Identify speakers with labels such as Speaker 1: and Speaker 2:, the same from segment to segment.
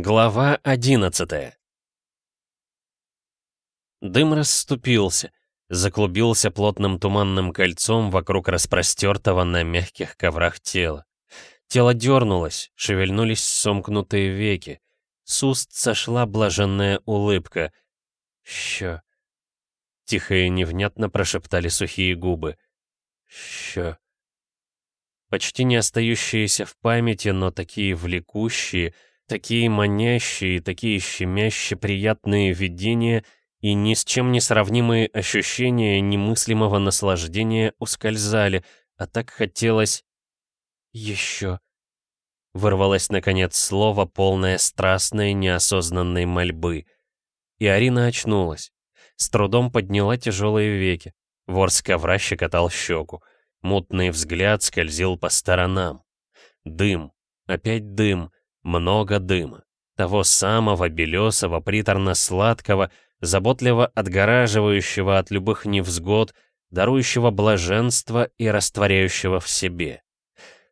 Speaker 1: Глава одиннадцатая Дым расступился, заклубился плотным туманным кольцом вокруг распростертого на мягких коврах тела. Тело дернулось, шевельнулись сомкнутые веки. С уст сошла блаженная улыбка. «Щё!» Тихо и невнятно прошептали сухие губы. «Щё!» Почти не остающиеся в памяти, но такие влекущие, такие манящие, такие щемяще приятные видения и ни с чем не сравнимые ощущения немыслимого наслаждения ускользали, а так хотелось «Еще». Вырвалось, наконец, слово, полное страстной, неосознанной мольбы. И Арина очнулась. С трудом подняла тяжелые веки. Вор с ковра щекотал щеку. Мутный взгляд скользил по сторонам. Дым. Опять дым. Много дыма. Того самого белесого, приторно-сладкого, заботливо отгораживающего от любых невзгод, дарующего блаженство и растворяющего в себе.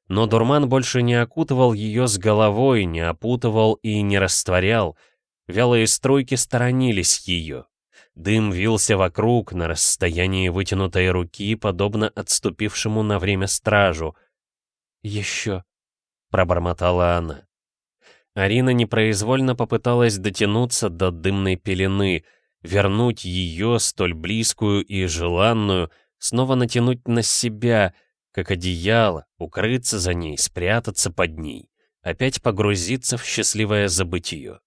Speaker 1: Но дурман больше не окутывал ее с головой, не опутывал и не растворял. Вялые струйки сторонились ее. Дым вился вокруг, на расстоянии вытянутой руки, подобно отступившему на время стражу. «Еще», — пробормотала она. Арина непроизвольно попыталась дотянуться до дымной пелены, вернуть ее, столь близкую и желанную, снова натянуть на себя — как одеяло, укрыться за ней, спрятаться под ней, опять погрузиться в счастливое забытие.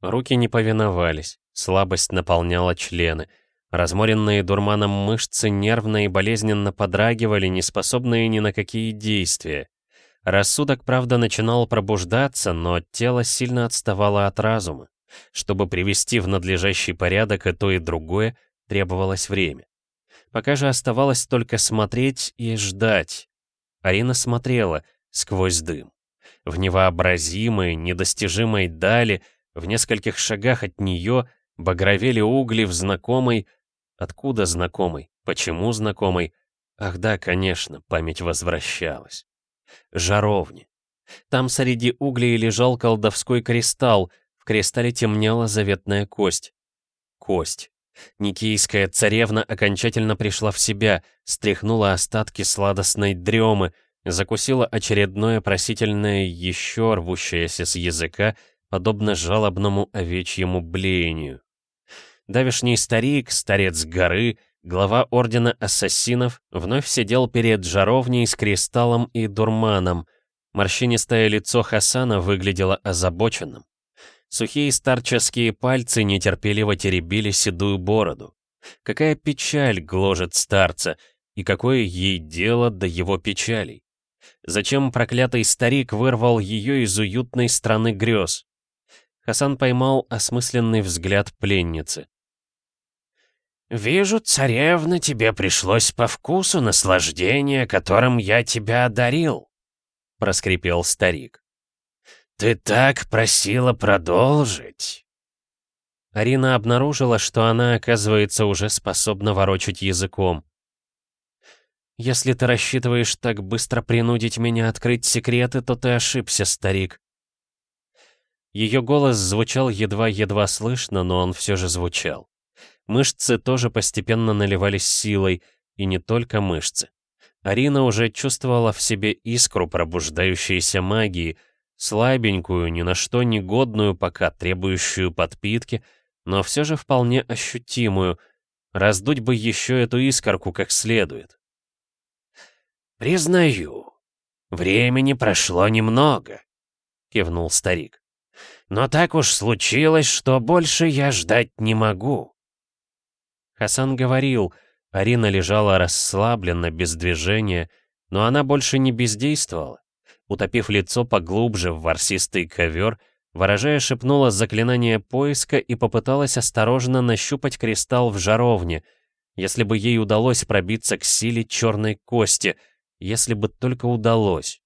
Speaker 1: Руки не повиновались, слабость наполняла члены, разморенные дурманом мышцы нервно и болезненно подрагивали, неспособные ни на какие действия. Рассудок, правда, начинал пробуждаться, но тело сильно отставало от разума. Чтобы привести в надлежащий порядок и то, и другое, требовалось время. Пока же оставалось только смотреть и ждать. Арина смотрела сквозь дым. В невообразимой, недостижимой дали, в нескольких шагах от нее, багровели угли в знакомой... Откуда знакомый? Почему знакомый? Ах да, конечно, память возвращалась. Жаровни. Там среди углей лежал колдовской кристалл, в кристалле темнела заветная кость. Кость. Никийская царевна окончательно пришла в себя, стряхнула остатки сладостной дремы, закусила очередное просительное еще рвущееся с языка, подобно жалобному овечьему блеянию. Давишний старик, старец горы, глава ордена ассасинов, вновь сидел перед жаровней с кристаллом и дурманом. Морщинистое лицо Хасана выглядело озабоченным. Сухие старческие пальцы нетерпеливо теребили седую бороду. Какая печаль гложет старца, и какое ей дело до его печалей? Зачем проклятый старик вырвал ее из уютной страны грез? Хасан поймал осмысленный взгляд пленницы. «Вижу, царевна, тебе пришлось по вкусу наслаждение, которым я тебя одарил», — проскрипел старик. «Ты так просила продолжить!» Арина обнаружила, что она, оказывается, уже способна ворочать языком. «Если ты рассчитываешь так быстро принудить меня открыть секреты, то ты ошибся, старик». Ее голос звучал едва-едва слышно, но он все же звучал. Мышцы тоже постепенно наливались силой, и не только мышцы. Арина уже чувствовала в себе искру пробуждающейся магии, слабенькую, ни на что не годную пока, требующую подпитки, но все же вполне ощутимую. Раздуть бы еще эту искорку как следует. «Признаю, времени прошло немного», — кивнул старик. «Но так уж случилось, что больше я ждать не могу». Хасан говорил, Арина лежала расслабленно, без движения, но она больше не бездействовала утопив лицо поглубже в ворсистый ковер, ворожая шепнула заклинание поиска и попыталась осторожно нащупать кристалл в жаровне, если бы ей удалось пробиться к силе черной кости, если бы только удалось.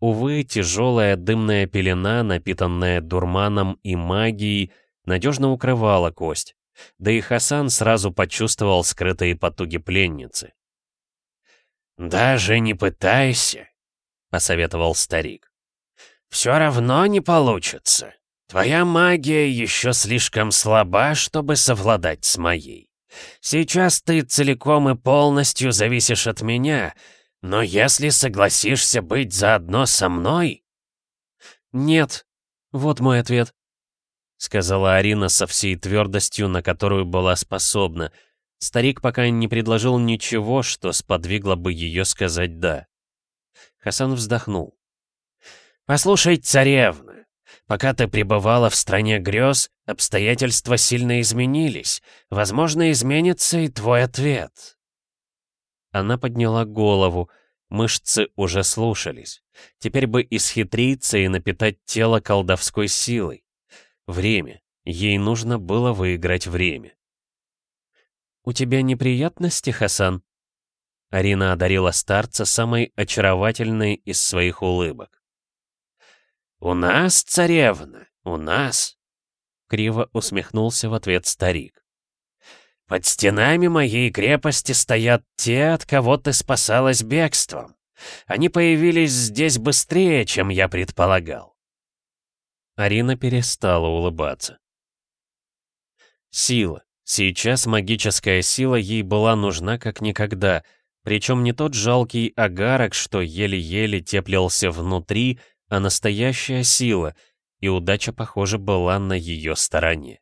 Speaker 1: Увы, тяжелая дымная пелена, напитанная дурманом и магией, надежно укрывала кость. Да и Хасан сразу почувствовал скрытые потуги пленницы. «Даже не пытайся», посоветовал старик.
Speaker 2: все равно не получится. Твоя магия еще слишком слаба, чтобы совладать с моей. Сейчас ты целиком и полностью зависишь от меня, но если согласишься быть заодно со мной...»
Speaker 1: «Нет. Вот мой ответ», — сказала Арина со всей твердостью, на которую была способна. Старик пока не предложил ничего, что сподвигло бы ее сказать «да». Хасан вздохнул.
Speaker 2: «Послушай, царевна, Пока ты пребывала в стране грез, обстоятельства сильно изменились. Возможно, изменится и твой ответ».
Speaker 1: Она подняла голову. Мышцы уже слушались. Теперь бы исхитриться и напитать тело колдовской силой. Время. Ей нужно было выиграть время. «У тебя неприятности, Хасан?» Арина одарила старца самой очаровательной из своих улыбок.
Speaker 2: «У нас, царевна, у нас!»
Speaker 1: Криво усмехнулся в ответ старик.
Speaker 2: «Под стенами моей крепости стоят те, от кого ты спасалась бегством. Они появились здесь быстрее, чем я предполагал».
Speaker 1: Арина перестала улыбаться. Сила. Сейчас магическая сила ей была нужна как никогда, причем не тот жалкий агарок, что еле-еле теплился внутри, а настоящая сила, и удача, похоже, была на ее стороне.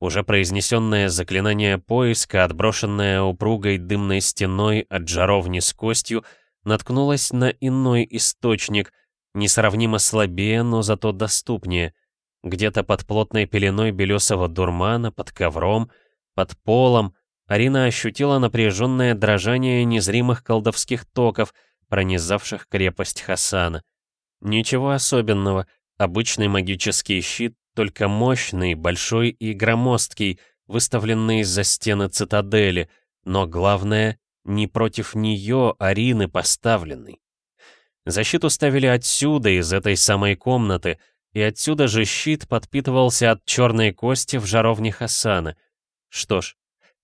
Speaker 1: Уже произнесенное заклинание поиска, отброшенное упругой дымной стеной от жаровни с костью, наткнулось на иной источник, несравнимо слабее, но зато доступнее. Где-то под плотной пеленой белесого дурмана, под ковром, под полом, Арина ощутила напряженное дрожание незримых колдовских токов, пронизавших крепость Хасана. Ничего особенного, обычный магический щит, только мощный, большой и громоздкий, выставленный из-за стены цитадели, но главное, не против нее, Арины, поставленный. Защиту ставили отсюда, из этой самой комнаты, и отсюда же щит подпитывался от черной кости в жаровне Хасана. Что ж,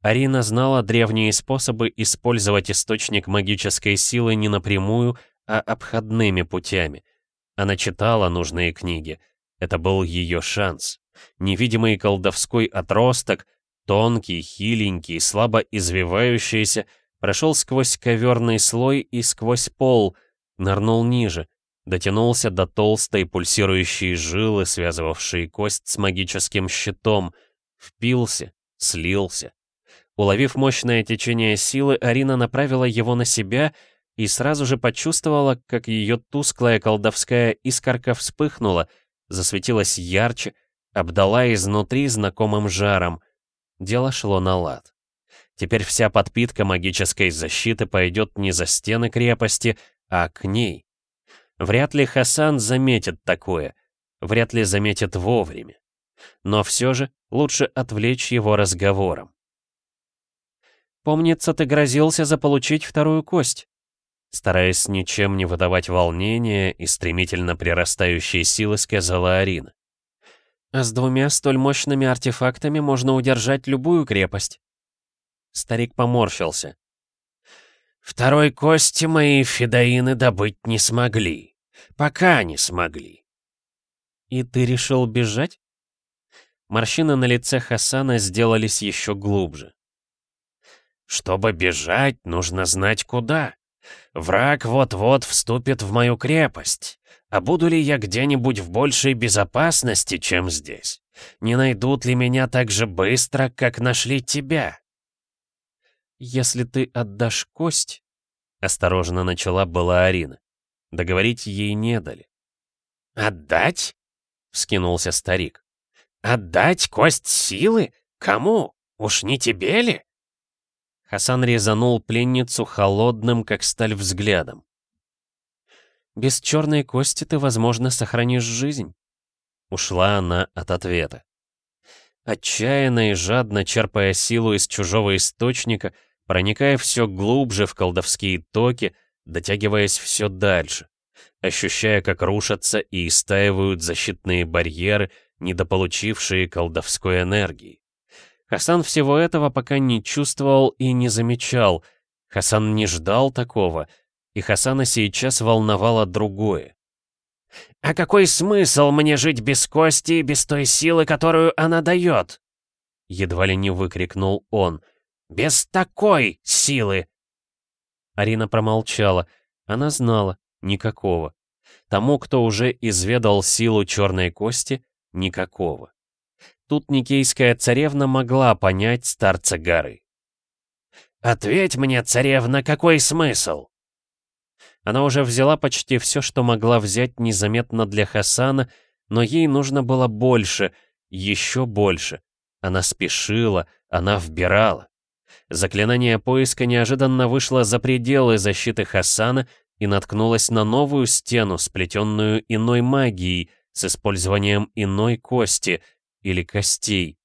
Speaker 1: Арина знала древние способы использовать источник магической силы не напрямую, а обходными путями — она читала нужные книги. Это был ее шанс. Невидимый колдовской отросток, тонкий, хиленький, слабо извивающийся, прошел сквозь коверный слой и сквозь пол, нырнул ниже, дотянулся до толстой пульсирующей жилы, связывавшей кость с магическим щитом, впился, слился. Уловив мощное течение силы, Арина направила его на себя и сразу же почувствовала, как ее тусклая колдовская искорка вспыхнула, засветилась ярче, обдала изнутри знакомым жаром. Дело шло на лад. Теперь вся подпитка магической защиты пойдет не за стены крепости, а к ней. Вряд ли Хасан заметит такое, вряд ли заметит вовремя. Но все же лучше отвлечь его разговором. «Помнится, ты грозился заполучить вторую кость», Стараясь ничем не выдавать волнения и стремительно прирастающей силы, сказала Арина. «А с двумя столь мощными артефактами можно удержать любую крепость». Старик поморщился.
Speaker 2: «Второй кости мои федоины добыть не смогли. Пока не смогли».
Speaker 1: «И ты решил бежать?» Морщины на лице Хасана сделались еще глубже.
Speaker 2: «Чтобы бежать, нужно знать куда. Враг вот-вот вступит в мою крепость. А буду ли я где-нибудь в большей безопасности, чем здесь? Не найдут ли меня так же быстро, как нашли тебя?
Speaker 1: Если ты отдашь кость, — осторожно начала была Арина. Договорить ей не дали.
Speaker 2: «Отдать?» — вскинулся старик. «Отдать кость силы? Кому? Уж не тебе ли?»
Speaker 1: Хасан резанул пленницу холодным, как сталь, взглядом. «Без черной кости ты, возможно, сохранишь жизнь». Ушла она от ответа. Отчаянно и жадно черпая силу из чужого источника, проникая все глубже в колдовские токи, дотягиваясь все дальше, ощущая, как рушатся и истаивают защитные барьеры, недополучившие колдовской энергии. Хасан всего этого пока не чувствовал и не замечал. Хасан не ждал такого, и Хасана сейчас волновало другое.
Speaker 2: «А какой смысл мне жить без кости и без той силы, которую она дает?» Едва ли не выкрикнул он. «Без такой силы!»
Speaker 1: Арина промолчала. Она знала. Никакого. Тому, кто уже изведал силу черной кости, никакого. Тут Никейская царевна могла понять старца горы.
Speaker 2: «Ответь мне, царевна, какой смысл?»
Speaker 1: Она уже взяла почти все, что могла взять незаметно для Хасана, но ей нужно было больше, еще больше. Она спешила, она вбирала. Заклинание поиска неожиданно вышло за пределы защиты Хасана и наткнулось на новую стену, сплетенную иной магией, с использованием иной кости или костей.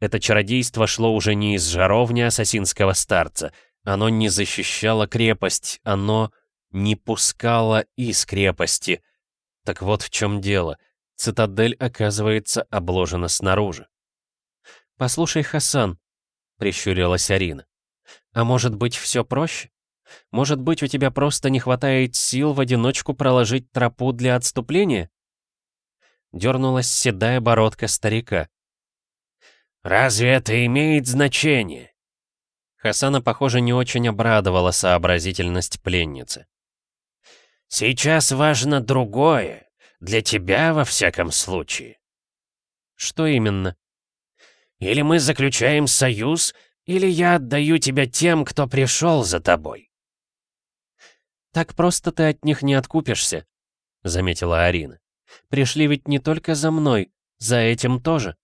Speaker 1: Это чародейство шло уже не из жаровни ассасинского старца. Оно не защищало крепость, оно не пускало из крепости. Так вот в чем дело. Цитадель, оказывается, обложена снаружи. «Послушай, Хасан», — прищурилась Арина, — «а может быть, все проще? Может быть, у тебя просто не хватает сил в одиночку проложить тропу для отступления?» Дернулась седая бородка старика.
Speaker 2: «Разве это имеет значение?»
Speaker 1: Хасана, похоже, не очень обрадовала сообразительность пленницы.
Speaker 2: «Сейчас важно другое. Для тебя, во всяком случае».
Speaker 1: «Что именно?»
Speaker 2: «Или мы заключаем союз, или я отдаю тебя тем, кто пришел за тобой».
Speaker 1: «Так просто ты от них не откупишься», — заметила Арина. «Пришли ведь не только за мной, за этим тоже».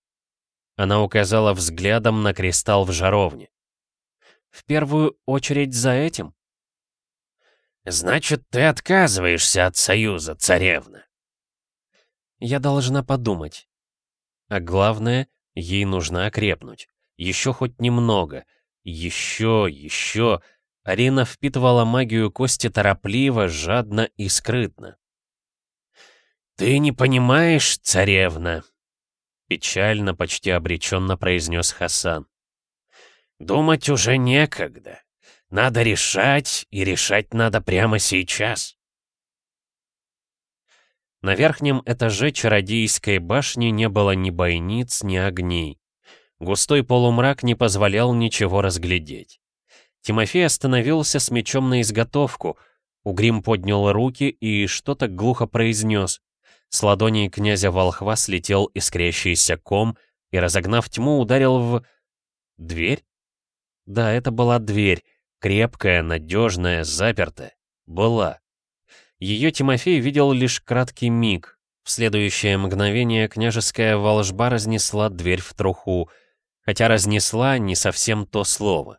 Speaker 1: Она указала взглядом на кристалл в жаровне. «В первую очередь за этим?»
Speaker 2: «Значит, ты отказываешься от союза, царевна?»
Speaker 1: «Я должна подумать. А главное, ей нужно окрепнуть. Еще хоть немного. Еще, еще...» Арина впитывала магию кости торопливо, жадно и скрытно.
Speaker 2: «Ты не понимаешь, царевна?»
Speaker 1: Печально, почти обреченно произнес Хасан.
Speaker 2: «Думать уже некогда. Надо решать, и решать надо прямо сейчас».
Speaker 1: На верхнем этаже чародейской башни не было ни бойниц, ни огней. Густой полумрак не позволял ничего разглядеть. Тимофей остановился с мечом на изготовку. Угрим поднял руки и что-то глухо произнес. С ладоней князя Волхва слетел искрящийся ком и, разогнав тьму, ударил в... Дверь? Да, это была дверь. Крепкая, надежная, запертая. Была. Ее Тимофей видел лишь краткий миг. В следующее мгновение княжеская волжба разнесла дверь в труху. Хотя разнесла не совсем то слово.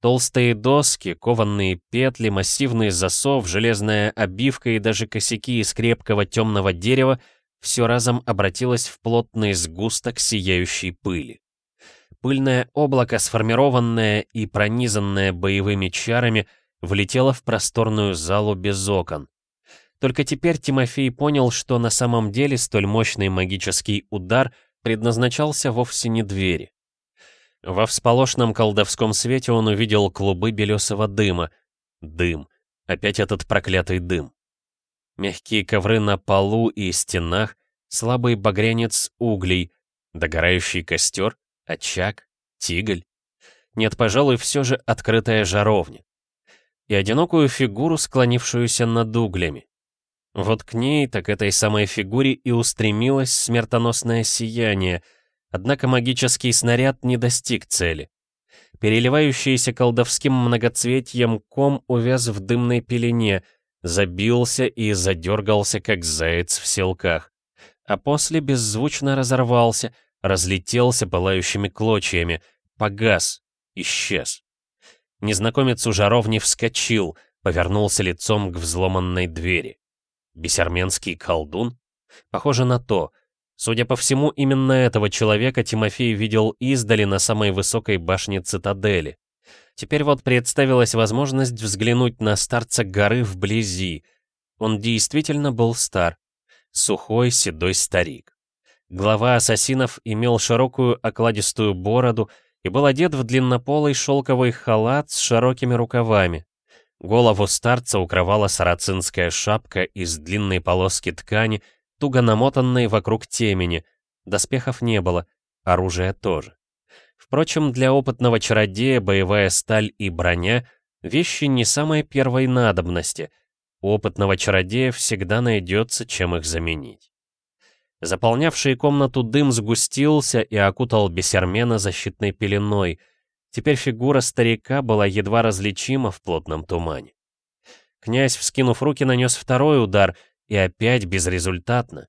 Speaker 1: Толстые доски, кованные петли, массивный засов, железная обивка и даже косяки из крепкого темного дерева все разом обратилось в плотный сгусток сияющей пыли. Пыльное облако, сформированное и пронизанное боевыми чарами, влетело в просторную залу без окон. Только теперь Тимофей понял, что на самом деле столь мощный магический удар предназначался вовсе не двери. Во всполошном колдовском свете он увидел клубы белесого дыма. Дым. Опять этот проклятый дым. Мягкие ковры на полу и стенах, слабый багрянец углей, догорающий костер, очаг, тиголь. Нет, пожалуй, все же открытая жаровня. И одинокую фигуру, склонившуюся над углями. Вот к ней, так этой самой фигуре и устремилось смертоносное сияние — Однако магический снаряд не достиг цели. Переливающийся колдовским многоцветьем ком увяз в дымной пелене, забился и задергался, как заяц в селках. А после беззвучно разорвался, разлетелся пылающими клочьями, погас, исчез. Незнакомец у жаровни вскочил, повернулся лицом к взломанной двери. Бесерменский колдун? Похоже на то. Судя по всему, именно этого человека Тимофей видел издали на самой высокой башне цитадели. Теперь вот представилась возможность взглянуть на старца горы вблизи. Он действительно был стар. Сухой, седой старик. Глава ассасинов имел широкую окладистую бороду и был одет в длиннополый шелковый халат с широкими рукавами. Голову старца укрывала сарацинская шапка из длинной полоски ткани, туго намотанной вокруг темени. Доспехов не было, оружия тоже. Впрочем, для опытного чародея боевая сталь и броня — вещи не самой первой надобности. У опытного чародея всегда найдется, чем их заменить. Заполнявший комнату дым сгустился и окутал Бесермена защитной пеленой — Теперь фигура старика была едва различима в плотном тумане. Князь, вскинув руки, нанес второй удар, и опять безрезультатно.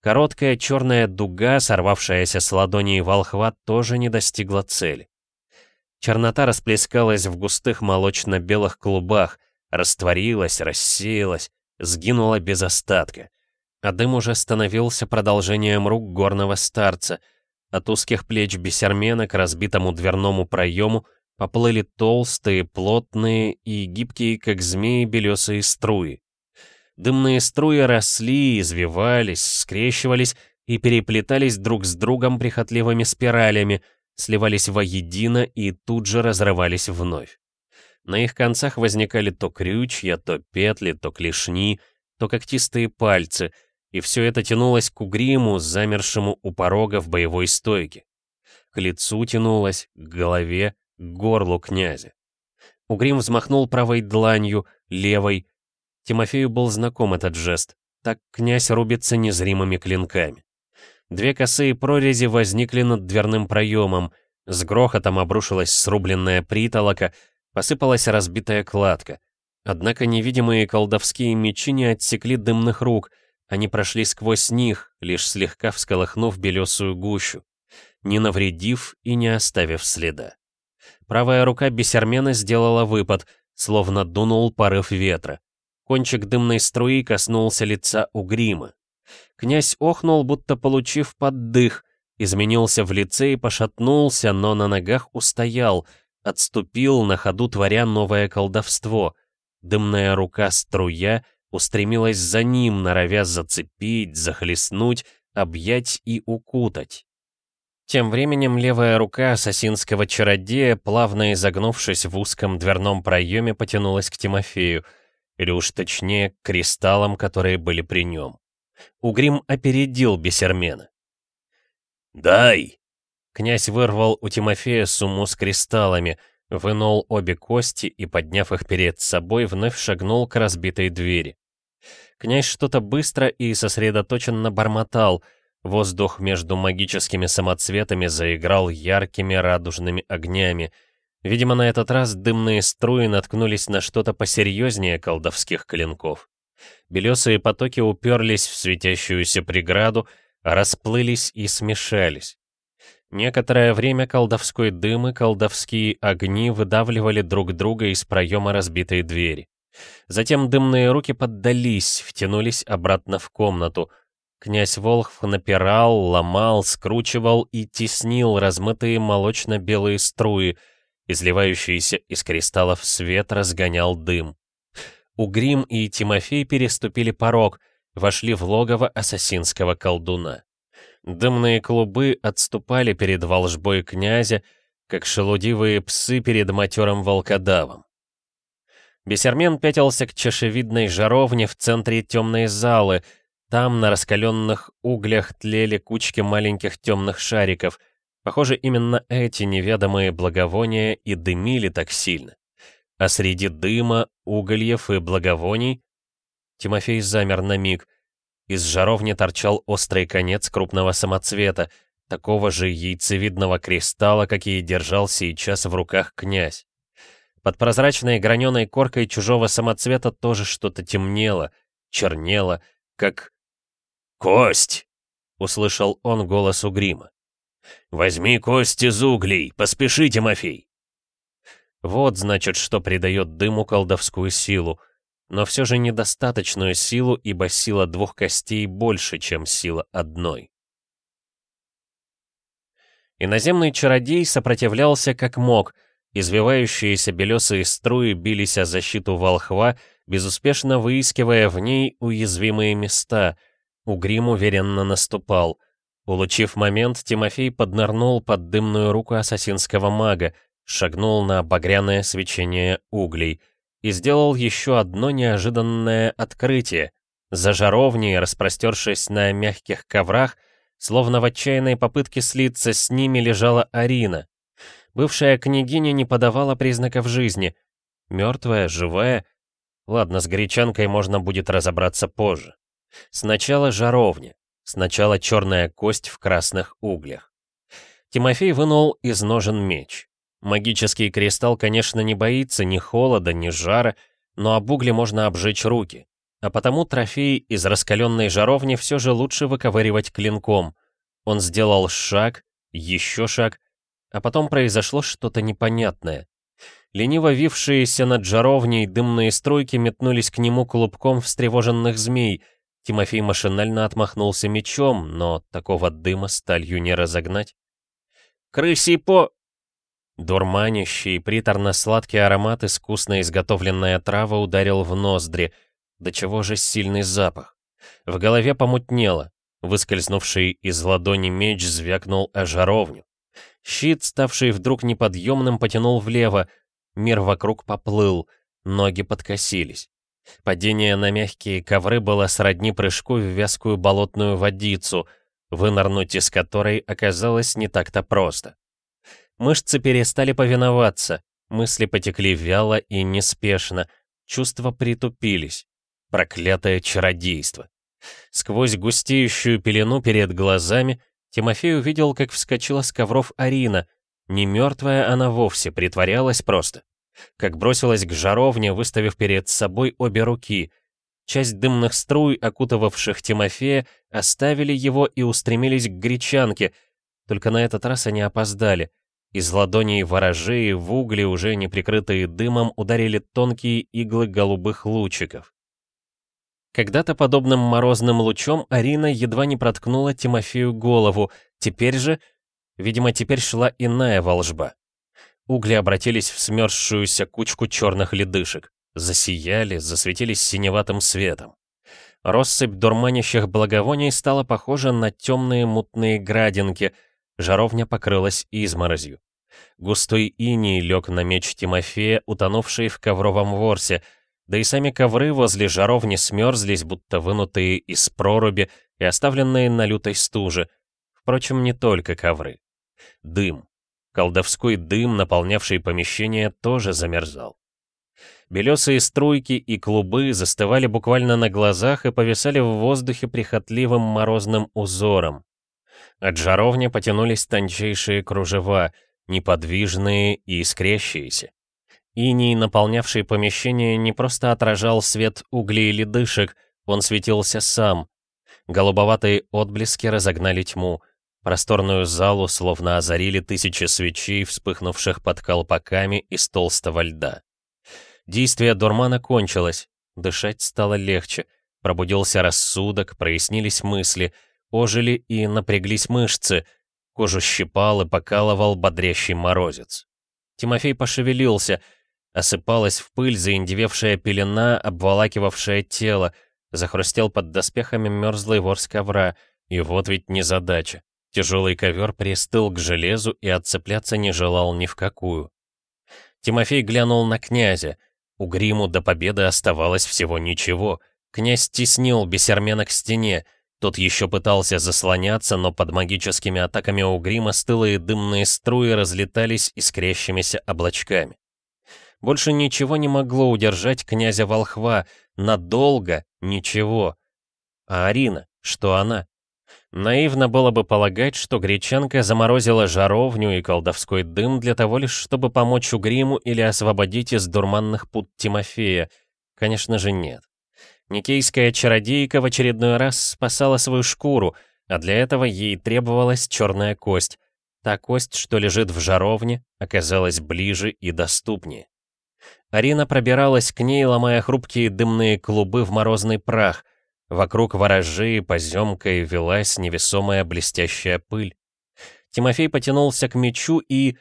Speaker 1: Короткая черная дуга, сорвавшаяся с ладони волхва, тоже не достигла цели. Чернота расплескалась в густых молочно-белых клубах, растворилась, рассеялась, сгинула без остатка. А дым уже становился продолжением рук горного старца — от узких плеч бесермена к разбитому дверному проему поплыли толстые, плотные и гибкие, как змеи, белесые струи. Дымные струи росли, извивались, скрещивались и переплетались друг с другом прихотливыми спиралями, сливались воедино и тут же разрывались вновь. На их концах возникали то крючья, то петли, то клешни, то когтистые пальцы — и все это тянулось к угриму, замершему у порога в боевой стойке. К лицу тянулось, к голове, к горлу князя. Угрим взмахнул правой дланью, левой. Тимофею был знаком этот жест. Так князь рубится незримыми клинками. Две косые прорези возникли над дверным проемом. С грохотом обрушилась срубленная притолока, посыпалась разбитая кладка. Однако невидимые колдовские мечи не отсекли дымных рук — они прошли сквозь них, лишь слегка всколыхнув белесую гущу, не навредив и не оставив следа. Правая рука бесермена сделала выпад, словно дунул порыв ветра. Кончик дымной струи коснулся лица угрима. Князь охнул, будто получив поддых, изменился в лице и пошатнулся, но на ногах устоял, отступил, на ходу творя новое колдовство. Дымная рука-струя — устремилась за ним, норовя зацепить, захлестнуть, объять и укутать. Тем временем левая рука ассасинского чародея, плавно изогнувшись в узком дверном проеме, потянулась к Тимофею, или уж точнее, к кристаллам, которые были при нем. Угрим опередил Бесермена.
Speaker 2: «Дай!»
Speaker 1: Князь вырвал у Тимофея сумму с кристаллами, вынул обе кости и, подняв их перед собой, вновь шагнул к разбитой двери. Князь что-то быстро и сосредоточенно бормотал, воздух между магическими самоцветами заиграл яркими радужными огнями. Видимо, на этот раз дымные струи наткнулись на что-то посерьезнее колдовских клинков. Белесые потоки уперлись в светящуюся преграду, расплылись и смешались. Некоторое время колдовской дым и колдовские огни выдавливали друг друга из проема разбитой двери. Затем дымные руки поддались, втянулись обратно в комнату. Князь Волхв напирал, ломал, скручивал и теснил размытые молочно-белые струи, изливающиеся из кристаллов свет разгонял дым. Угрим и Тимофей переступили порог, вошли в логово ассасинского колдуна. Дымные клубы отступали перед волжбой князя, как шелудивые псы перед матерым волкодавом. Бесермен пятился к чашевидной жаровне в центре темной залы. Там на раскаленных углях тлели кучки маленьких темных шариков. Похоже, именно эти неведомые благовония и дымили так сильно. А среди дыма, угольев и благовоний... Тимофей замер на миг — из жаровни торчал острый конец крупного самоцвета, такого же яйцевидного кристалла, какие держал сейчас в руках князь. Под прозрачной граненой коркой чужого самоцвета тоже что-то темнело, чернело, как...
Speaker 2: «Кость!»
Speaker 1: — услышал он голос Угрима.
Speaker 2: «Возьми кость из углей, поспеши, Тимофей!»
Speaker 1: Вот, значит, что придает дыму колдовскую силу но все же недостаточную силу, ибо сила двух костей больше, чем сила одной. Иноземный чародей сопротивлялся как мог, извивающиеся белесые струи бились о защиту волхва, безуспешно выискивая в ней уязвимые места. Угрим уверенно наступал. Улучив момент, Тимофей поднырнул под дымную руку ассасинского мага, шагнул на багряное свечение углей — и сделал еще одно неожиданное открытие. За жаровней, распростершись на мягких коврах, словно в отчаянной попытке слиться с ними лежала Арина. Бывшая княгиня не подавала признаков жизни. Мертвая, живая. Ладно, с гречанкой можно будет разобраться позже. Сначала жаровня, сначала черная кость в красных углях. Тимофей вынул из ножен меч. Магический кристалл, конечно, не боится ни холода, ни жара, но об угле можно обжечь руки. А потому трофей из раскаленной жаровни все же лучше выковыривать клинком. Он сделал шаг, еще шаг, а потом произошло что-то непонятное. Лениво вившиеся над жаровней дымные струйки метнулись к нему клубком встревоженных змей. Тимофей машинально отмахнулся мечом, но такого дыма сталью не разогнать. «Крысий по...» Дурманящий, приторно-сладкий аромат искусно изготовленная трава ударил в ноздри. До чего же сильный запах. В голове помутнело. Выскользнувший из ладони меч звякнул о жаровню. Щит, ставший вдруг неподъемным, потянул влево. Мир вокруг поплыл, ноги подкосились. Падение на мягкие ковры было сродни прыжку в вязкую болотную водицу, вынырнуть из которой оказалось не так-то просто. Мышцы перестали повиноваться, мысли потекли вяло и неспешно, чувства притупились. Проклятое чародейство. Сквозь густеющую пелену перед глазами Тимофей увидел, как вскочила с ковров Арина. Не мертвая она вовсе, притворялась просто. Как бросилась к жаровне, выставив перед собой обе руки. Часть дымных струй, окутывавших Тимофея, оставили его и устремились к гречанке. Только на этот раз они опоздали. Из ладоней ворожей в угли, уже не прикрытые дымом, ударили тонкие иглы голубых лучиков. Когда-то подобным морозным лучом Арина едва не проткнула Тимофею голову, теперь же, видимо, теперь шла иная волжба. Угли обратились в смерзшуюся кучку черных ледышек, засияли, засветились синеватым светом. Россыпь дурманящих благовоний стала похожа на темные мутные градинки — Жаровня покрылась изморозью. Густой иней лег на меч Тимофея, утонувший в ковровом ворсе, да и сами ковры возле жаровни смерзлись, будто вынутые из проруби и оставленные на лютой стуже. Впрочем, не только ковры. Дым. Колдовской дым, наполнявший помещение, тоже замерзал. Белесые струйки и клубы застывали буквально на глазах и повисали в воздухе прихотливым морозным узором. От жаровни потянулись тончайшие кружева, неподвижные и искрящиеся. Иней, наполнявший помещение, не просто отражал свет углей или дышек, он светился сам. Голубоватые отблески разогнали тьму. Просторную залу словно озарили тысячи свечей, вспыхнувших под колпаками из толстого льда. Действие дурмана кончилось, дышать стало легче, пробудился рассудок, прояснились мысли — Ожили и напряглись мышцы, кожу щипал и покалывал бодрящий морозец. Тимофей пошевелился, осыпалась в пыль заиндевевшая пелена, обволакивавшая тело, захрустел под доспехами мерзлый ворс ковра, и вот ведь незадача. Тяжелый ковер пристыл к железу и отцепляться не желал ни в какую. Тимофей глянул на князя. У Гриму до победы оставалось всего ничего. Князь теснил бесермена к стене, тот еще пытался заслоняться, но под магическими атаками у грима стылые дымные струи разлетались искрящимися облачками. Больше ничего не могло удержать князя Волхва, надолго ничего. А Арина, что она? Наивно было бы полагать, что гречанка заморозила жаровню и колдовской дым для того лишь, чтобы помочь Угриму или освободить из дурманных пут Тимофея. Конечно же нет. Никейская чародейка в очередной раз спасала свою шкуру, а для этого ей требовалась черная кость. Та кость, что лежит в жаровне, оказалась ближе и доступнее. Арина пробиралась к ней, ломая хрупкие дымные клубы в морозный прах. Вокруг ворожей поземкой велась невесомая блестящая пыль. Тимофей потянулся к мечу и...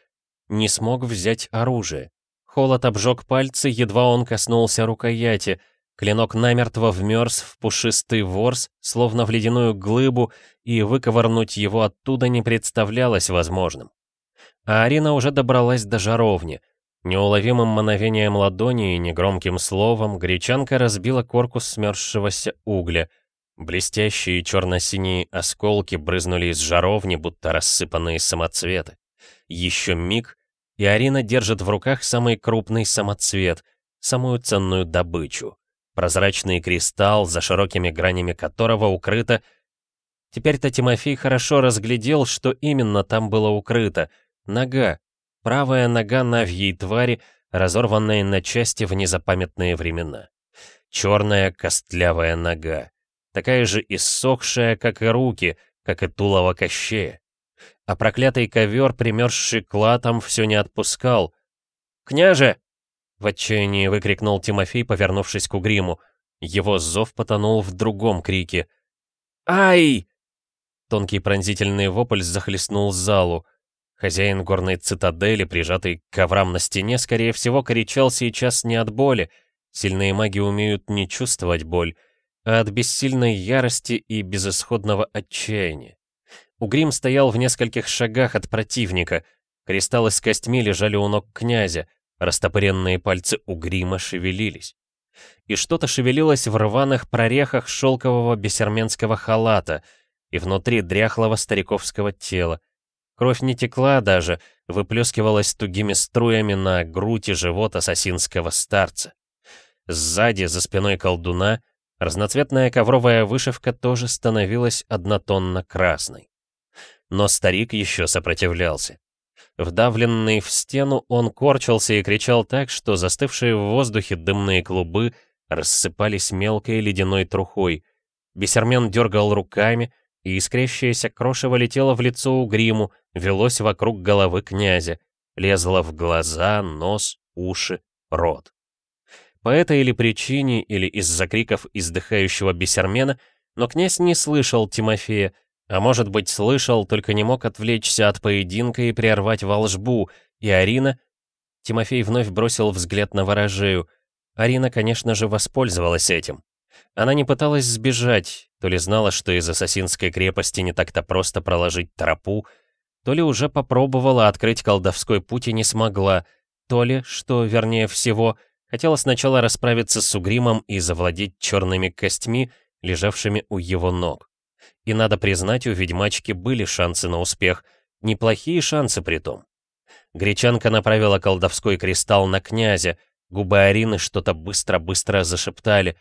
Speaker 1: не смог взять оружие. Холод обжег пальцы, едва он коснулся рукояти — Клинок намертво вмерз в пушистый ворс, словно в ледяную глыбу, и выковырнуть его оттуда не представлялось возможным. А Арина уже добралась до жаровни. Неуловимым мановением ладони и негромким словом гречанка разбила корку смерзшегося угля. Блестящие черно-синие осколки брызнули из жаровни, будто рассыпанные самоцветы. Еще миг, и Арина держит в руках самый крупный самоцвет, самую ценную добычу. Прозрачный кристалл, за широкими гранями которого укрыто... Теперь-то Тимофей хорошо разглядел, что именно там было укрыто. Нога, Правая нога навьей твари, разорванная на части в незапамятные времена. Черная костлявая нога. Такая же иссохшая, как и руки, как и тулово кощея. А проклятый ковер, примерзший к латам, все не отпускал. «Княже!» — в отчаянии выкрикнул Тимофей, повернувшись к угриму. Его зов потонул в другом крике. «Ай!» Тонкий пронзительный вопль захлестнул залу. Хозяин горной цитадели, прижатый к коврам на стене, скорее всего, кричал сейчас не от боли. Сильные маги умеют не чувствовать боль, а от бессильной ярости и безысходного отчаяния. Угрим стоял в нескольких шагах от противника. Кристаллы с костьми лежали у ног князя. Растопыренные пальцы Угрима шевелились. И что-то шевелилось в рваных прорехах шелкового бесерменского халата и внутри дряхлого стариковского тела. Кровь не текла даже, выплескивалась тугими струями на грудь и живот ассасинского старца. Сзади, за спиной колдуна, разноцветная ковровая вышивка тоже становилась однотонно красной. Но старик еще сопротивлялся. Вдавленный в стену, он корчился и кричал так, что застывшие в воздухе дымные клубы рассыпались мелкой ледяной трухой. Бесермен дергал руками, и искрящееся крошево летело в лицо угриму, велось вокруг головы князя, лезло в глаза, нос, уши, рот. По этой или причине, или из-за криков издыхающего бесермена, но князь не слышал Тимофея, а может быть слышал, только не мог отвлечься от поединка и прервать волжбу, и Арина... Тимофей вновь бросил взгляд на ворожею. Арина, конечно же, воспользовалась этим. Она не пыталась сбежать, то ли знала, что из ассасинской крепости не так-то просто проложить тропу, то ли уже попробовала открыть колдовской путь и не смогла, то ли, что, вернее всего, хотела сначала расправиться с Угримом и завладеть черными костьми, лежавшими у его ног. И надо признать, у ведьмачки были шансы на успех, неплохие шансы при том. Гречанка направила колдовской кристалл на князя, губы Арины что-то быстро-быстро зашептали,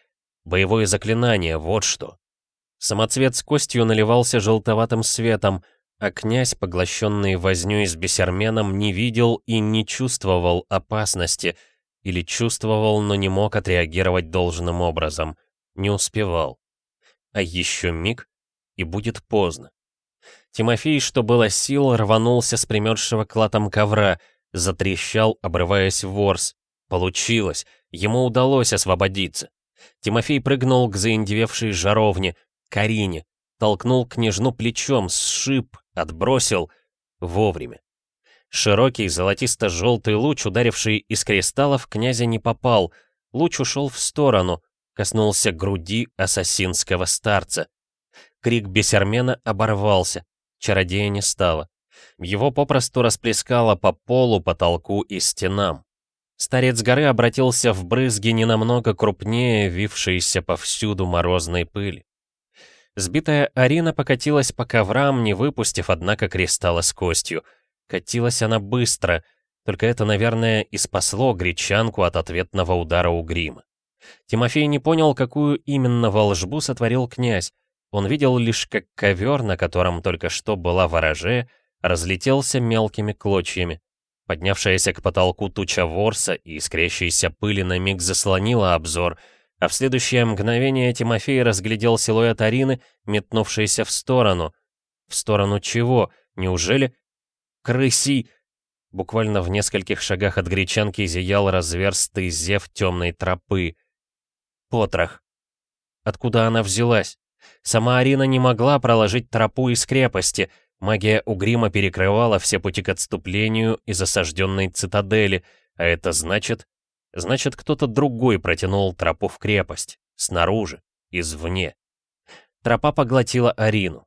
Speaker 1: Боевое заклинание, вот что. Самоцвет с костью наливался желтоватым светом, а князь, поглощенный вознёй с бесерменом, не видел и не чувствовал опасности, или чувствовал, но не мог отреагировать должным образом, не успевал. А еще миг, и будет поздно. Тимофей, что было сил, рванулся с примерзшего клатом ковра, затрещал, обрываясь в ворс. Получилось, ему удалось освободиться. Тимофей прыгнул к заиндевевшей жаровне, Карине, толкнул княжну плечом, сшиб, отбросил. Вовремя. Широкий золотисто-желтый луч, ударивший из кристаллов, князя не попал. Луч ушел в сторону, коснулся груди ассасинского старца. Крик бесермена оборвался, чародея не стало. Его попросту расплескало по полу, потолку и стенам. Старец горы обратился в брызги ненамного крупнее, вившейся повсюду морозной пыли. Сбитая Арина покатилась по коврам, не выпустив, однако, кристалла с костью. Катилась она быстро, только это, наверное, и спасло гречанку от ответного удара у грима. Тимофей не понял, какую именно волжбу сотворил князь. Он видел лишь, как ковер, на котором только что была ворожея, разлетелся мелкими клочьями. Поднявшаяся к потолку туча ворса и искрящейся пыли на миг заслонила обзор, а в следующее мгновение Тимофей разглядел силуэт Арины, метнувшейся в сторону. В сторону чего? Неужели? Крыси! Буквально в нескольких шагах от гречанки зиял разверстый зев темной тропы. Потрох. Откуда она взялась? Сама Арина не могла проложить тропу из крепости — Магия Угрима перекрывала все пути к отступлению из осажденной цитадели, а это значит... Значит, кто-то другой протянул тропу в крепость, снаружи, извне. Тропа поглотила Арину.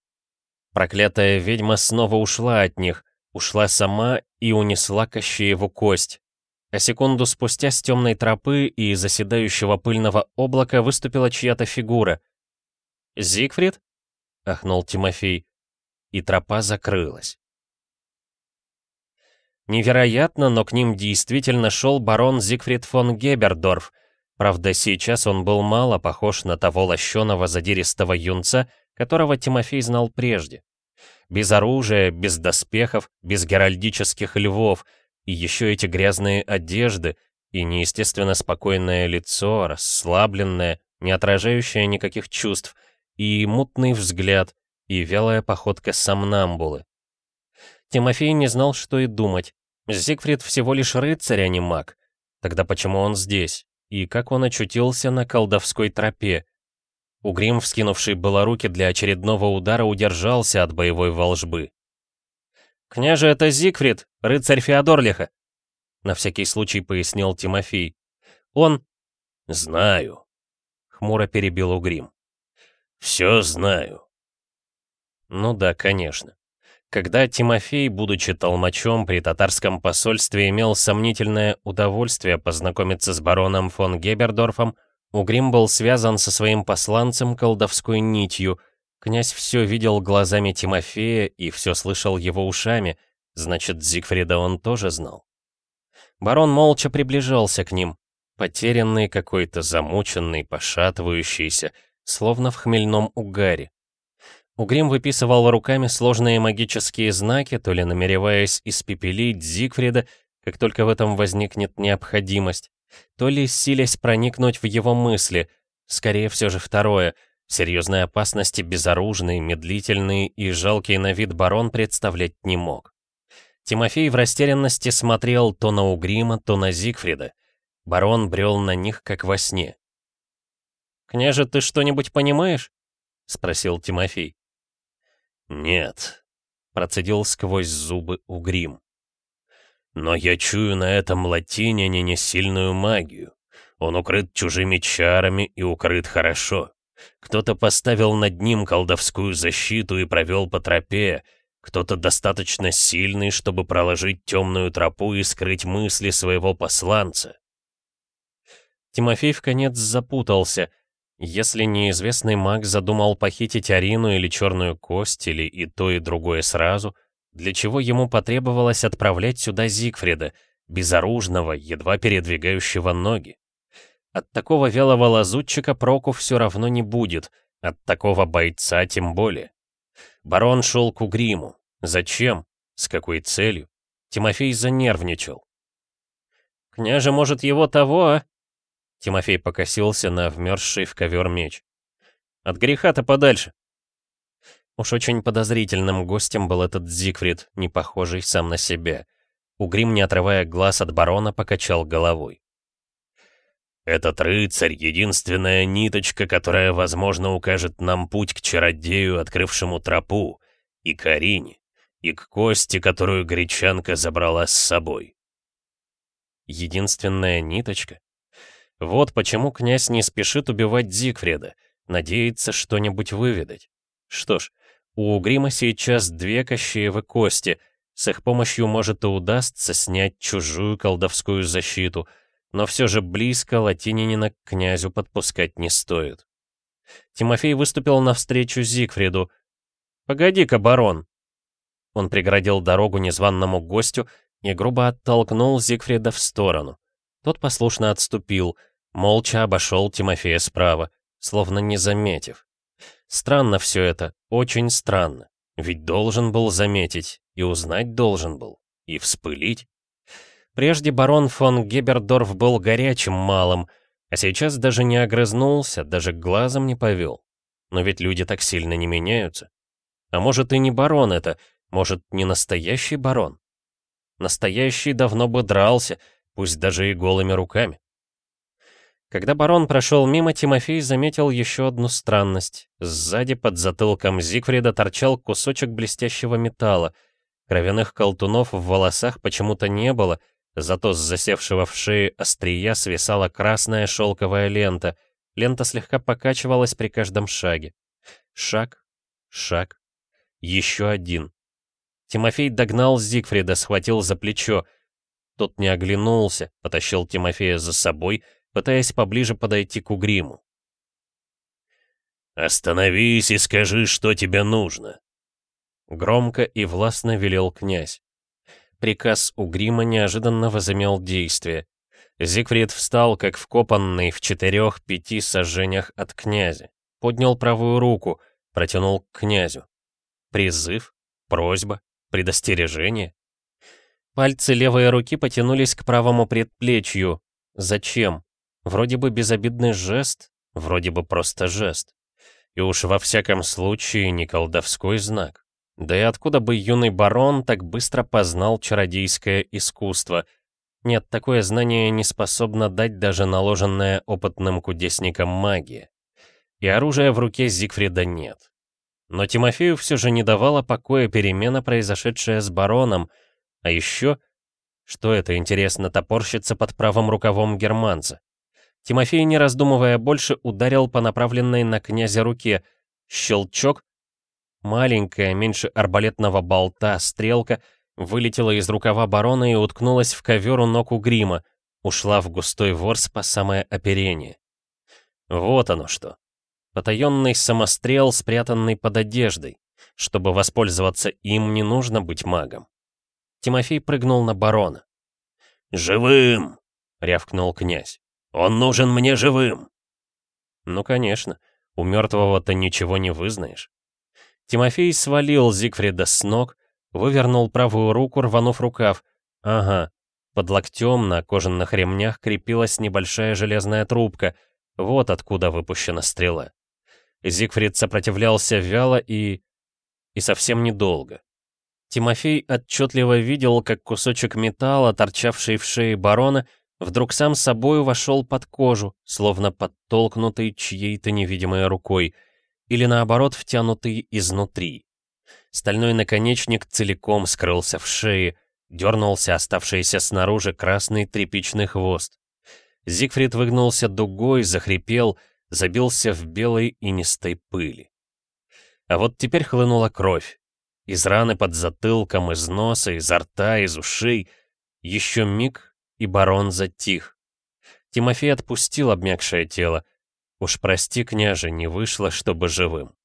Speaker 1: Проклятая ведьма снова ушла от них, ушла сама и унесла Кощееву кость. а секунду спустя с темной тропы и заседающего пыльного облака выступила чья-то фигура. «Зигфрид?» — ахнул Тимофей. И тропа закрылась. Невероятно, но к ним действительно шел барон Зигфрид фон Гебердорф. Правда, сейчас он был мало похож на того лощеного задиристого юнца, которого Тимофей знал прежде. Без оружия, без доспехов, без геральдических львов, и еще эти грязные одежды, и неестественно спокойное лицо, расслабленное, не отражающее никаких чувств, и мутный взгляд, и вялая походка сомнамбулы. Тимофей не знал, что и думать. Зигфрид всего лишь рыцарь, а не маг. Тогда почему он здесь? И как он очутился на колдовской тропе? Угрим, вскинувший было руки для очередного удара, удержался от боевой волжбы. «Княже, это Зигфрид, рыцарь Феодорлиха!» На всякий случай пояснил Тимофей. «Он...»
Speaker 2: «Знаю», — хмуро перебил Угрим. «Все знаю».
Speaker 1: Ну да, конечно. Когда Тимофей, будучи толмачом при татарском посольстве, имел сомнительное удовольствие познакомиться с бароном фон Гебердорфом, Угрим был связан со своим посланцем колдовской нитью. Князь все видел глазами Тимофея и все слышал его ушами, значит, Зигфрида он тоже знал. Барон молча приближался к ним, потерянный какой-то, замученный, пошатывающийся, словно в хмельном угаре. Угрим выписывал руками сложные магические знаки, то ли намереваясь испепелить Зигфрида, как только в этом возникнет необходимость, то ли силясь проникнуть в его мысли, скорее все же второе, серьезной опасности безоружный, медлительный и жалкий на вид барон представлять не мог. Тимофей в растерянности смотрел то на Угрима, то на Зигфрида. Барон брел на них, как во сне. «Княже, ты что-нибудь понимаешь?» — спросил Тимофей.
Speaker 2: «Нет», — процедил сквозь зубы Угрим. «Но я чую на этом латинине не сильную магию. Он укрыт чужими чарами и укрыт хорошо. Кто-то поставил над ним колдовскую защиту и провел по тропе, кто-то достаточно сильный, чтобы проложить темную тропу и скрыть мысли своего посланца.
Speaker 1: Тимофей в конец запутался, если неизвестный маг задумал похитить Арину или Черную Кость, или и то, и другое сразу, для чего ему потребовалось отправлять сюда Зигфрида, безоружного, едва передвигающего ноги? От такого вялого лазутчика проку все равно не будет, от такого бойца тем более. Барон шел к Угриму. Зачем? С какой целью? Тимофей занервничал. «Княже, может, его того, а?» Тимофей покосился на вмерзший в ковер меч. «От греха-то подальше!» Уж очень подозрительным гостем был этот Зигфрид, не похожий сам на себя. Угрим, не отрывая глаз от барона, покачал головой.
Speaker 2: «Этот рыцарь — единственная ниточка, которая, возможно, укажет нам путь к чародею, открывшему тропу, и к Арине, и к кости, которую гречанка забрала с собой».
Speaker 1: «Единственная ниточка?» Вот почему князь не спешит убивать Зигфрида, надеется что-нибудь выведать. Что ж, у Угрима сейчас две Кощеевы кости, с их помощью может и удастся снять чужую колдовскую защиту, но все же близко латининина к князю подпускать не стоит. Тимофей выступил навстречу Зигфриду. «Погоди-ка, барон!» Он преградил дорогу незваному гостю и грубо оттолкнул Зигфрида в сторону. Тот послушно отступил — Молча обошел Тимофея справа, словно не заметив. Странно все это, очень странно. Ведь должен был заметить, и узнать должен был, и вспылить. Прежде барон фон Гебердорф был горячим малым, а сейчас даже не огрызнулся, даже глазом не повел. Но ведь люди так сильно не меняются. А может и не барон это, может не настоящий барон. Настоящий давно бы дрался, пусть даже и голыми руками. Когда барон прошел мимо, Тимофей заметил еще одну странность. Сзади под затылком Зигфрида торчал кусочек блестящего металла. Кровяных колтунов в волосах почему-то не было, зато с засевшего в шее острия свисала красная шелковая лента. Лента слегка покачивалась при каждом шаге. Шаг, шаг, еще один. Тимофей догнал Зигфрида, схватил за плечо. тот не оглянулся, потащил Тимофея за собой, пытаясь поближе подойти к Угриму.
Speaker 2: «Остановись и скажи, что тебе нужно!»
Speaker 1: Громко и властно велел князь. Приказ Угрима неожиданно возымел действие. Зигфрид встал, как вкопанный в четырех-пяти сожжениях от князя. Поднял правую руку, протянул к князю. Призыв? Просьба? Предостережение? Пальцы левой руки потянулись к правому предплечью. Зачем? Вроде бы безобидный жест, вроде бы просто жест. И уж во всяком случае не колдовской знак. Да и откуда бы юный барон так быстро познал чародейское искусство? Нет, такое знание не способно дать даже наложенная опытным кудесником магия. И оружия в руке Зигфрида нет. Но Тимофею все же не давала покоя перемена, произошедшая с бароном, а еще... Что это, интересно, топорщится под правым рукавом германца? Тимофей, не раздумывая больше, ударил по направленной на князя руке. Щелчок. Маленькая, меньше арбалетного болта, стрелка вылетела из рукава барона и уткнулась в ковер у ног у грима, ушла в густой ворс по самое оперение. Вот оно что. Потаенный самострел, спрятанный под одеждой. Чтобы воспользоваться им, не нужно быть магом. Тимофей прыгнул на барона.
Speaker 2: «Живым!» — рявкнул князь. «Он нужен мне живым!»
Speaker 1: Ну, конечно, у мертвого-то ничего не вызнаешь. Тимофей свалил Зигфрида с ног, вывернул правую руку, рванув рукав. Ага, под локтем на кожаных ремнях крепилась небольшая железная трубка. Вот откуда выпущена стрела. Зигфрид сопротивлялся вяло и... и совсем недолго. Тимофей отчетливо видел, как кусочек металла, торчавший в шее барона, вдруг сам собою вошел под кожу, словно подтолкнутый чьей-то невидимой рукой, или наоборот втянутый изнутри. Стальной наконечник целиком скрылся в шее, дернулся оставшийся снаружи красный тряпичный хвост. Зигфрид выгнулся дугой, захрипел, забился в белой инистой пыли. А вот теперь хлынула кровь. Из раны под затылком, из носа, изо рта, из ушей. Еще миг, и барон затих. Тимофей отпустил обмякшее тело. Уж прости, княже, не вышло, чтобы живым.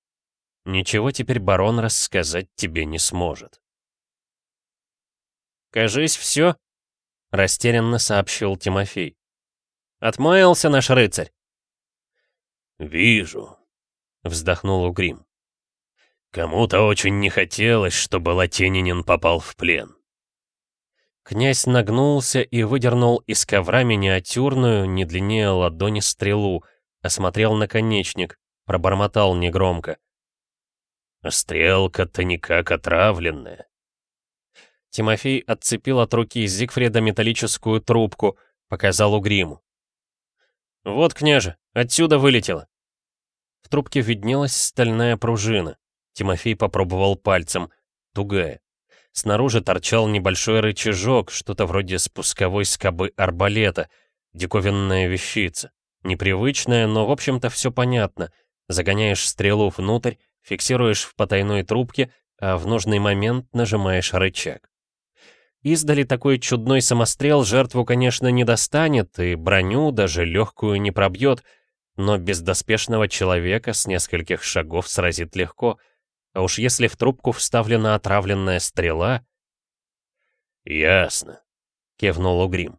Speaker 1: Ничего теперь барон рассказать тебе не сможет. «Кажись, все?» — растерянно сообщил Тимофей. «Отмаялся наш рыцарь?»
Speaker 2: «Вижу», — вздохнул Угрим. Кому-то очень не хотелось, чтобы Латининин попал в плен.
Speaker 1: Князь нагнулся и выдернул из ковра миниатюрную, не длиннее ладони стрелу, осмотрел наконечник, пробормотал негромко.
Speaker 2: «Стрелка-то никак отравленная».
Speaker 1: Тимофей отцепил от руки Зигфрида металлическую трубку, показал Угриму. «Вот, княже, отсюда вылетело». В трубке виднелась стальная пружина. Тимофей попробовал пальцем. Тугая. Снаружи торчал небольшой рычажок, что-то вроде спусковой скобы арбалета. Диковинная вещица. Непривычная, но в общем-то все понятно. Загоняешь стрелу внутрь, фиксируешь в потайной трубке, а в нужный момент нажимаешь рычаг. Издали такой чудной самострел жертву, конечно, не достанет, и броню, даже легкую, не пробьет, но бездоспешного человека с нескольких шагов сразит легко — а уж если в трубку вставлена отравленная стрела...
Speaker 2: «Ясно», — кивнул Угрим.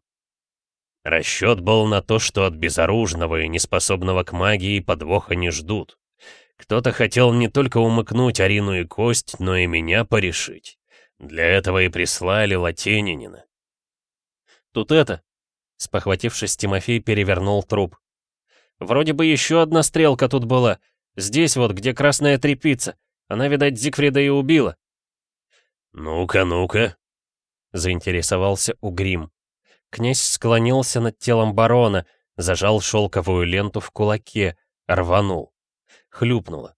Speaker 2: Расчет был на то, что от безоружного и неспособного к магии подвоха не ждут. Кто-то хотел не только умыкнуть Арину и Кость, но и меня порешить. Для этого и прислали Латенинина.
Speaker 1: «Тут это...» — спохватившись, Тимофей перевернул труп. «Вроде бы еще одна стрелка тут была. Здесь вот, где красная трепица. Она, видать, Зигфрида и убила.
Speaker 2: «Ну-ка, ну-ка», — заинтересовался Угрим.
Speaker 1: Князь склонился над телом барона, зажал шелковую ленту в кулаке, рванул. Хлюпнуло.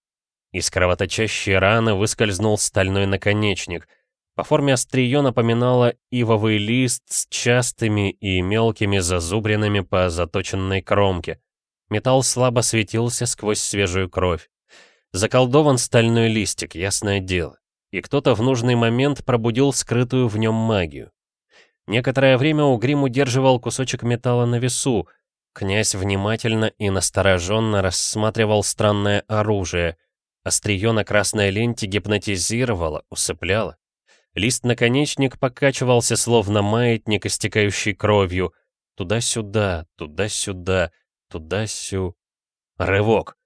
Speaker 1: Из кровоточащей раны выскользнул стальной наконечник. По форме острие напоминало ивовый лист с частыми и мелкими зазубринами по заточенной кромке. Металл слабо светился сквозь свежую кровь. Заколдован стальной листик, ясное дело. И кто-то в нужный момент пробудил скрытую в нем магию. Некоторое время Угрим удерживал кусочек металла на весу. Князь внимательно и настороженно рассматривал странное оружие. Острие на красной ленте гипнотизировало, усыпляло. Лист-наконечник покачивался, словно маятник, истекающий кровью. Туда-сюда, туда-сюда, туда-сю... Рывок.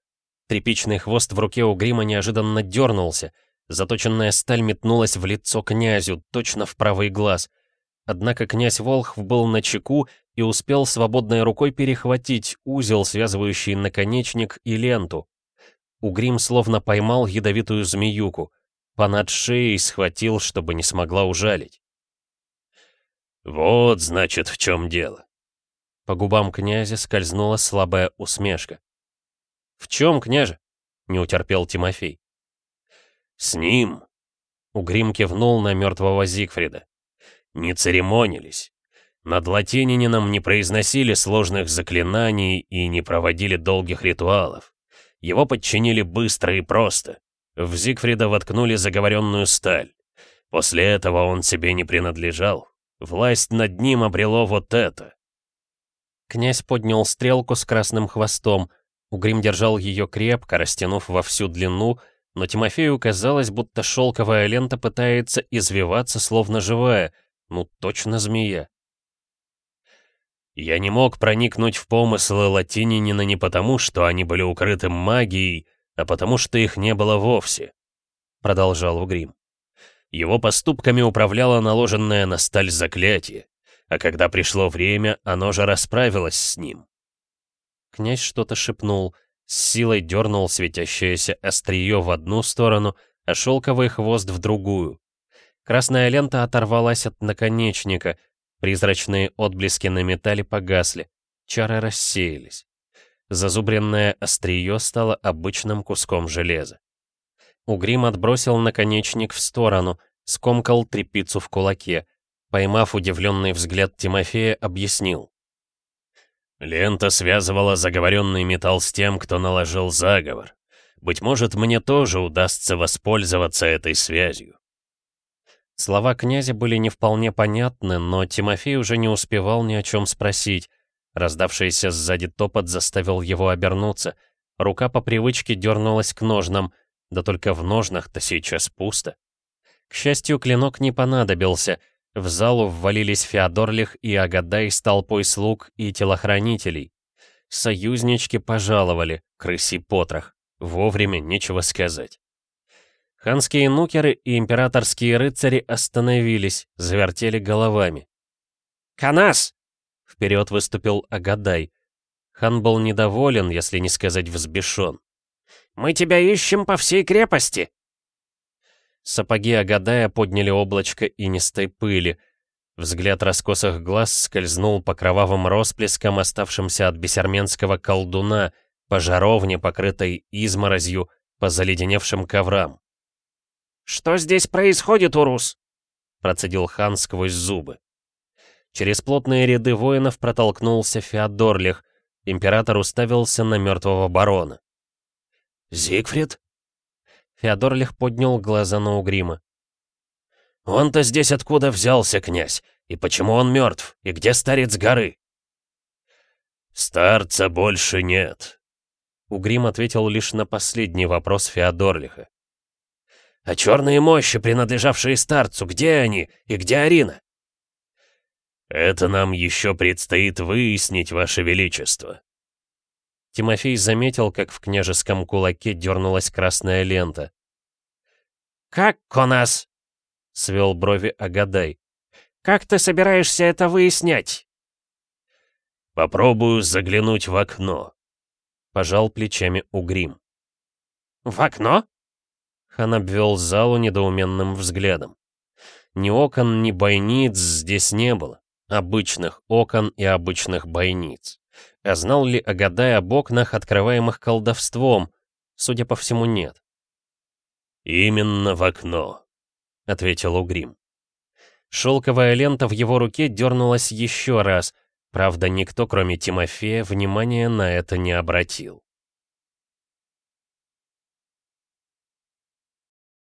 Speaker 1: Тряпичный хвост в руке у грима неожиданно дернулся. Заточенная сталь метнулась в лицо князю, точно в правый глаз. Однако князь Волхв был на чеку и успел свободной рукой перехватить узел, связывающий наконечник и ленту. Угрим словно поймал ядовитую змеюку. Понад шеей схватил, чтобы не смогла ужалить.
Speaker 2: «Вот, значит, в чем дело».
Speaker 1: По губам князя скользнула слабая усмешка. «В чем, княже?» — не утерпел Тимофей.
Speaker 2: «С ним!» — Угрим кивнул на мертвого Зигфрида. «Не церемонились. Над латининином не произносили сложных заклинаний и не проводили долгих ритуалов. Его подчинили быстро и просто. В Зигфрида воткнули заговоренную сталь. После этого он себе не принадлежал. Власть над ним обрело вот это.
Speaker 1: Князь поднял стрелку с красным хвостом. Угрим держал ее крепко, растянув во всю длину, но Тимофею казалось, будто шелковая лента пытается извиваться, словно живая. Ну, точно змея.
Speaker 2: Я не мог проникнуть в помыслы латининина не потому, что они были укрыты магией, а потому что их не было вовсе», — продолжал Угрим. Его поступками управляло наложенное на сталь заклятие, а когда пришло время, оно же расправилось с ним.
Speaker 1: Князь что-то шепнул, с силой дернул светящееся острие в одну сторону, а шелковый хвост в другую. Красная лента оторвалась от наконечника, призрачные отблески на металле погасли, чары рассеялись. Зазубренное острие стало обычным куском железа. Угрим отбросил наконечник в сторону, скомкал трепицу в кулаке. Поймав удивленный взгляд Тимофея, объяснил.
Speaker 2: Лента связывала заговоренный металл с тем, кто наложил заговор. Быть может, мне тоже удастся воспользоваться этой связью.
Speaker 1: Слова князя были не вполне понятны, но Тимофей уже не успевал ни о чем спросить. Раздавшийся сзади топот заставил его обернуться. Рука по привычке дернулась к ножнам, да только в ножнах-то сейчас пусто. К счастью, клинок не понадобился. В залу ввалились Феодорлих и Агадай с толпой слуг и телохранителей. Союзнички пожаловали, крыси потрох. Вовремя нечего сказать. Ханские нукеры и императорские рыцари остановились, завертели головами. «Канас!» Вперед выступил Агадай. Хан был недоволен, если не сказать взбешен. «Мы тебя ищем по всей крепости!» Сапоги Агадая подняли облачко инистой пыли. Взгляд раскосых глаз скользнул по кровавым росплескам, оставшимся от бесерменского колдуна, по жаровне, покрытой изморозью, по заледеневшим коврам. «Что здесь происходит, Урус?» процедил хан сквозь зубы. Через плотные ряды воинов протолкнулся Феодорлих. Император уставился на мертвого барона.
Speaker 2: «Зигфрид?»
Speaker 1: Феодорлих поднял глаза на Угрима.
Speaker 2: «Он-то здесь откуда взялся, князь? И почему он мертв? И где старец горы?» «Старца больше нет», —
Speaker 1: Угрим ответил лишь на последний вопрос Феодорлиха.
Speaker 2: «А черные мощи, принадлежавшие старцу, где они? И где Арина?» «Это нам еще предстоит выяснить, Ваше Величество».
Speaker 1: Тимофей заметил, как в княжеском кулаке дернулась красная лента. «Как, Конас?» — свел брови Агадай. «Как ты собираешься это выяснять?»
Speaker 2: «Попробую заглянуть в окно», — пожал плечами Угрим.
Speaker 1: «В окно?» Хан обвел залу недоуменным взглядом. Ни окон, ни бойниц здесь не было обычных окон и обычных бойниц. А знал ли Агадай об окнах, открываемых колдовством? Судя по всему, нет.
Speaker 2: «Именно в окно», — ответил Угрим.
Speaker 1: Шелковая лента в его руке дернулась еще раз, правда, никто, кроме Тимофея, внимания на это не обратил.